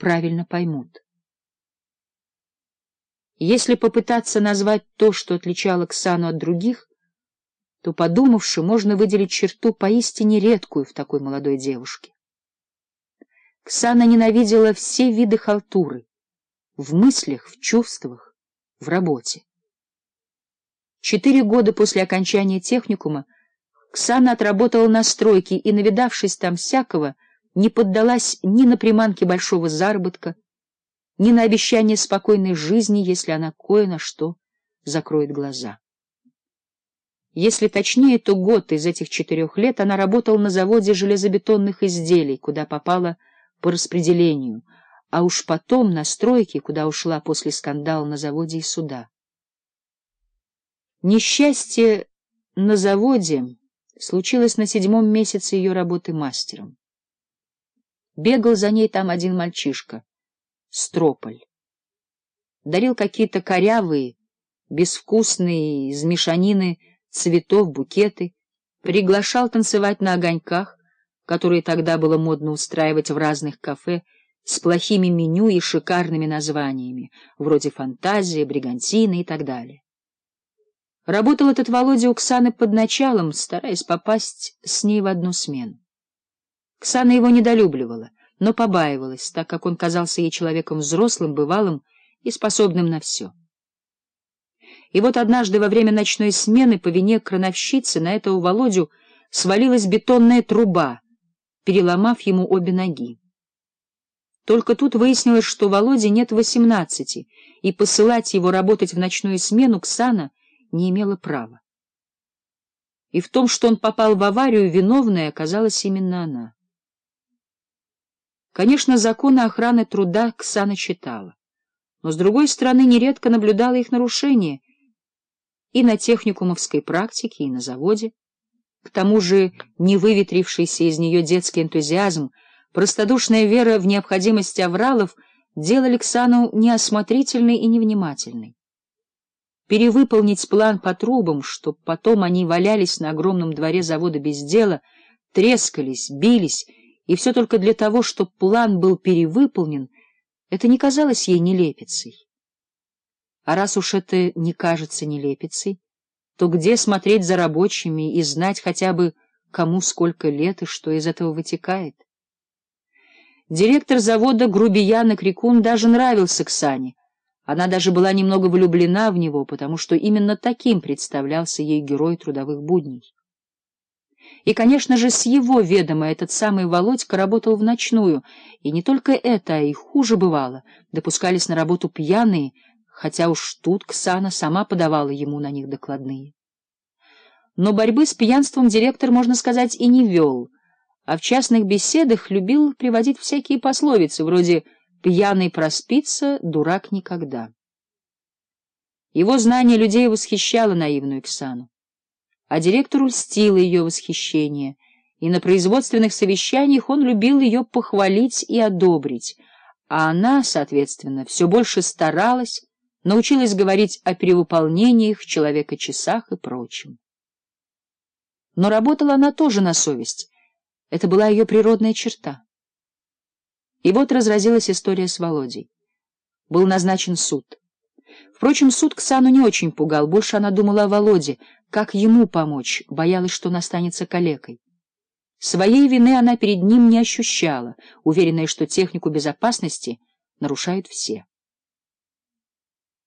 правильно поймут. Если попытаться назвать то, что отличало Ксану от других, то, подумавши, можно выделить черту поистине редкую в такой молодой девушке. Ксана ненавидела все виды халтуры — в мыслях, в чувствах, в работе. Четыре года после окончания техникума Ксана отработала на стройке и, навидавшись там всякого, — не поддалась ни на приманки большого заработка, ни на обещание спокойной жизни, если она кое на что закроет глаза. Если точнее, то год из этих четырех лет она работала на заводе железобетонных изделий, куда попала по распределению, а уж потом на стройке, куда ушла после скандала на заводе и суда. Несчастье на заводе случилось на седьмом месяце ее работы мастером. Бегал за ней там один мальчишка, Строполь. Дарил какие-то корявые, безвкусные, из мешанины цветов букеты, приглашал танцевать на огоньках, которые тогда было модно устраивать в разных кафе с плохими меню и шикарными названиями, вроде «Фантазия», «Бригантина» и так далее. Работал этот Володя Оксаны под началом, стараясь попасть с ней в одну смену. Ксана его недолюбливала, но побаивалась, так как он казался ей человеком взрослым, бывалым и способным на все. И вот однажды во время ночной смены по вине крановщицы на этого Володю свалилась бетонная труба, переломав ему обе ноги. Только тут выяснилось, что Володе нет восемнадцати, и посылать его работать в ночную смену Ксана не имела права. И в том, что он попал в аварию, виновной оказалась именно она. Конечно, законы охраны труда Ксана читала, но, с другой стороны, нередко наблюдала их нарушение и на техникумовской практике, и на заводе. К тому же не выветрившийся из нее детский энтузиазм, простодушная вера в необходимость авралов делали Ксану неосмотрительной и невнимательной. Перевыполнить план по трубам, чтоб потом они валялись на огромном дворе завода без дела, трескались, бились и все только для того, чтобы план был перевыполнен, это не казалось ей нелепицей. А раз уж это не кажется нелепицей, то где смотреть за рабочими и знать хотя бы, кому сколько лет и что из этого вытекает? Директор завода Грубияна Крикун даже нравился Ксане. Она даже была немного влюблена в него, потому что именно таким представлялся ей герой трудовых будней. И, конечно же, с его ведома этот самый Володька работал в ночную, и не только это, а и хуже бывало. Допускались на работу пьяные, хотя уж тут Ксана сама подавала ему на них докладные. Но борьбы с пьянством директор, можно сказать, и не вел, а в частных беседах любил приводить всякие пословицы, вроде «пьяный проспится, дурак никогда». Его знание людей восхищало наивную Ксану а директор льстило ее восхищение, и на производственных совещаниях он любил ее похвалить и одобрить, а она, соответственно, все больше старалась, научилась говорить о перевыполнениях, человека-часах и прочем. Но работала она тоже на совесть, это была ее природная черта. И вот разразилась история с Володей. Был назначен суд. Впрочем, суд Ксану не очень пугал, больше она думала о Володе, как ему помочь, боялась, что он останется калекой. Своей вины она перед ним не ощущала, уверенная, что технику безопасности нарушают все.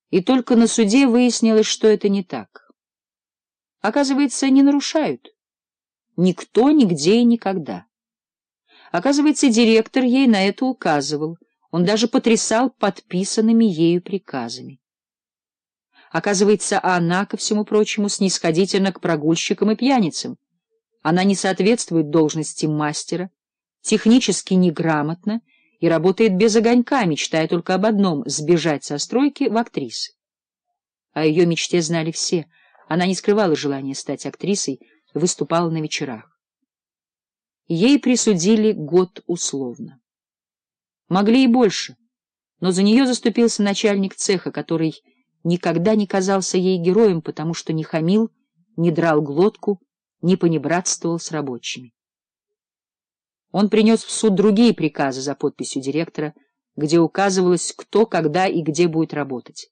И только на суде выяснилось, что это не так. Оказывается, не нарушают. Никто, нигде и никогда. Оказывается, директор ей на это указывал. Он даже потрясал подписанными ею приказами. Оказывается, она, ко всему прочему, снисходительна к прогульщикам и пьяницам. Она не соответствует должности мастера, технически неграмотна и работает без огонька, мечтая только об одном — сбежать со стройки в актрисы. О ее мечте знали все. Она не скрывала желания стать актрисой, выступала на вечерах. Ей присудили год условно. Могли и больше, но за нее заступился начальник цеха, который никогда не казался ей героем, потому что не хамил, не драл глотку, не понебратствовал с рабочими. Он принес в суд другие приказы за подписью директора, где указывалось, кто, когда и где будет работать.